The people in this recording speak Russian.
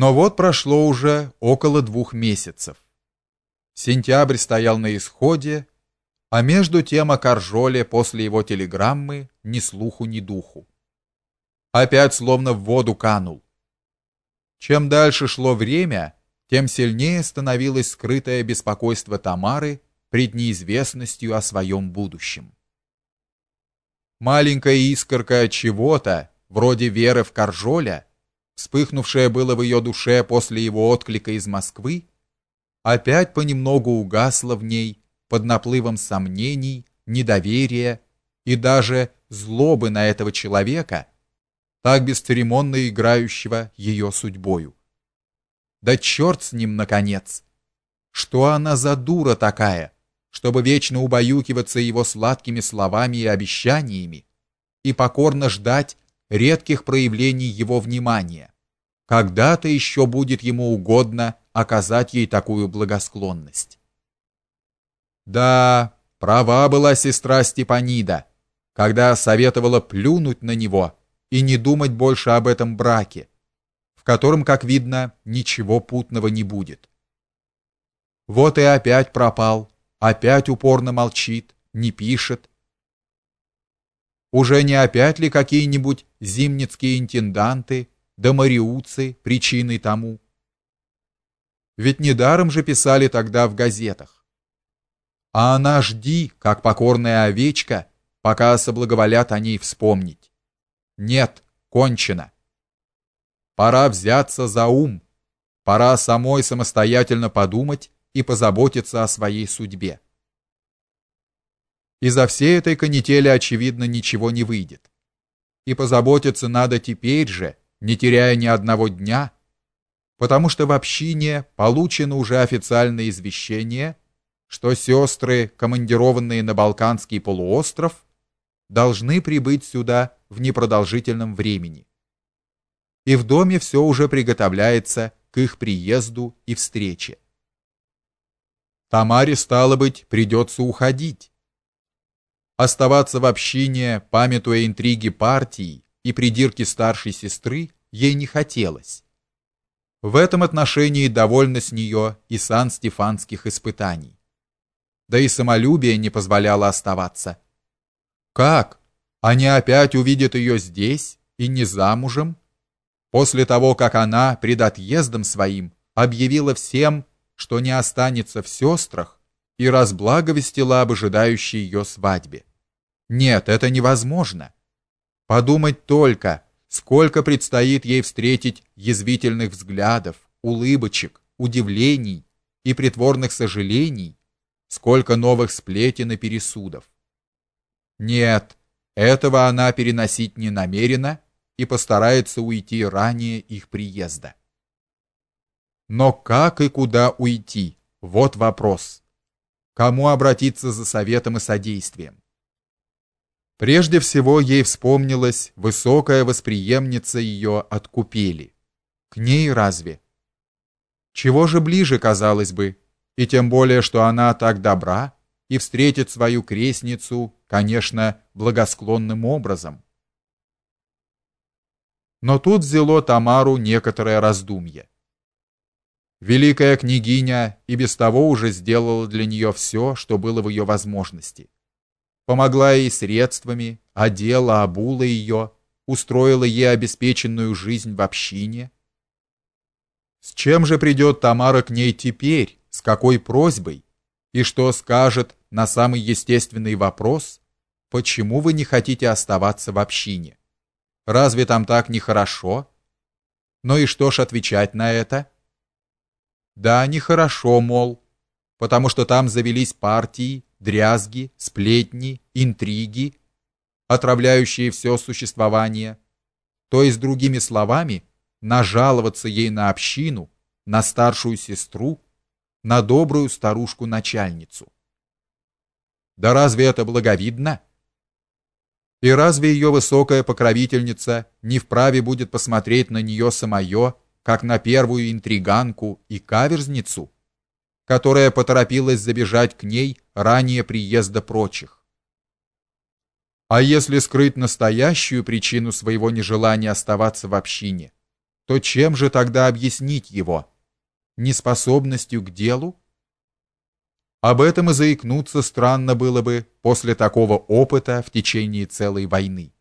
Но вот прошло уже около двух месяцев. Сентябрь стоял на исходе, а между тем о Каржоле после его телеграммы ни слуху, ни духу. Опять словно в воду канул. Чем дальше шло время, тем сильнее становилось скрытое беспокойство Тамары пред неизвестностью о своем будущем. Маленькая искорка чего-то, вроде веры в Каржоля, вспыхнувшая было в ее душе после его отклика из Москвы, опять понемногу угасла в ней под наплывом сомнений, недоверия и даже злобы на этого человека, так бесцеремонно играющего ее судьбою. Да черт с ним наконец. Что она за дура такая, чтобы вечно убаюкиваться его сладкими словами и обещаниями и покорно ждать редких проявлений его внимания. Когда-то еще будет ему угодно оказать ей такую благосклонность. Да, права была сестра Степанида, когда советовала плюнуть на него и не думать больше об этом браке, в котором, как видно, ничего путного не будет. Вот и опять пропал, опять упорно молчит, не пишет, уже не опять ли какие-нибудь зимницкие интенданты да мариуцы причиной тому? Ведь недаром же писали тогда в газетах. А она жди, как покорная овечка, пока соблаговолят о ней вспомнить. Нет, кончено. Пора взяться за ум. Пора самой самостоятельно подумать и позаботиться о своей судьбе. Из-за всей этой канители очевидно ничего не выйдет. И позаботиться надо теперь же, не теряя ни одного дня, потому что в общине получено уже официальное извещение, что сестры, командированные на Балканский полуостров, должны прибыть сюда в непродолжительном времени. И в доме все уже приготовляется к их приезду и встрече. Тамаре стало быть, придется уходить Оставаться в общине, памятуя интриги партии и придирки старшей сестры, ей не хотелось. В этом отношении довольно с нее и сан-стефанских испытаний. Да и самолюбие не позволяло оставаться. Как? Они опять увидят ее здесь и не замужем? После того, как она пред отъездом своим объявила всем, что не останется в сестрах, и разблаговестила об ожидающей ее свадьбе. Нет, это невозможно. Подумать только, сколько предстоит ей встретить язвительных взглядов, улыбочек, удивлений и притворных сожалений, сколько новых сплетен и пересудов. Нет, этого она переносить не намерена и постарается уйти ранее их приезда. Но как и куда уйти? Вот вопрос. Кому обратиться за советом и содействием? Прежде всего ей вспомнилась высокая восприемница ее от купели. К ней разве? Чего же ближе, казалось бы, и тем более, что она так добра и встретит свою крестницу, конечно, благосклонным образом. Но тут взяло Тамару некоторое раздумье. Великая княгиня и без того уже сделала для нее все, что было в ее возможности помогла ей средствами, одела, обула ее, устроила ей обеспеченную жизнь в общине. С чем же придет Тамара к ней теперь, с какой просьбой, и что скажет на самый естественный вопрос, почему вы не хотите оставаться в общине? Разве там так нехорошо? Ну и что ж отвечать на это? Да, нехорошо, мол, потому что там завелись партии, дрязги, сплетни, интриги, отравляющие все существование, то есть другими словами, нажаловаться ей на общину, на старшую сестру, на добрую старушку-начальницу. Да разве это благовидно? И разве ее высокая покровительница не вправе будет посмотреть на нее самое, как на первую интриганку и каверзницу? Которая поторопилась забежать к ней ранее приезда прочих. А если скрыть настоящую причину своего нежелания оставаться в общине, то чем же тогда объяснить его? Неспособностью к делу? Об этом и заикнуться странно было бы после такого опыта в течение целой войны.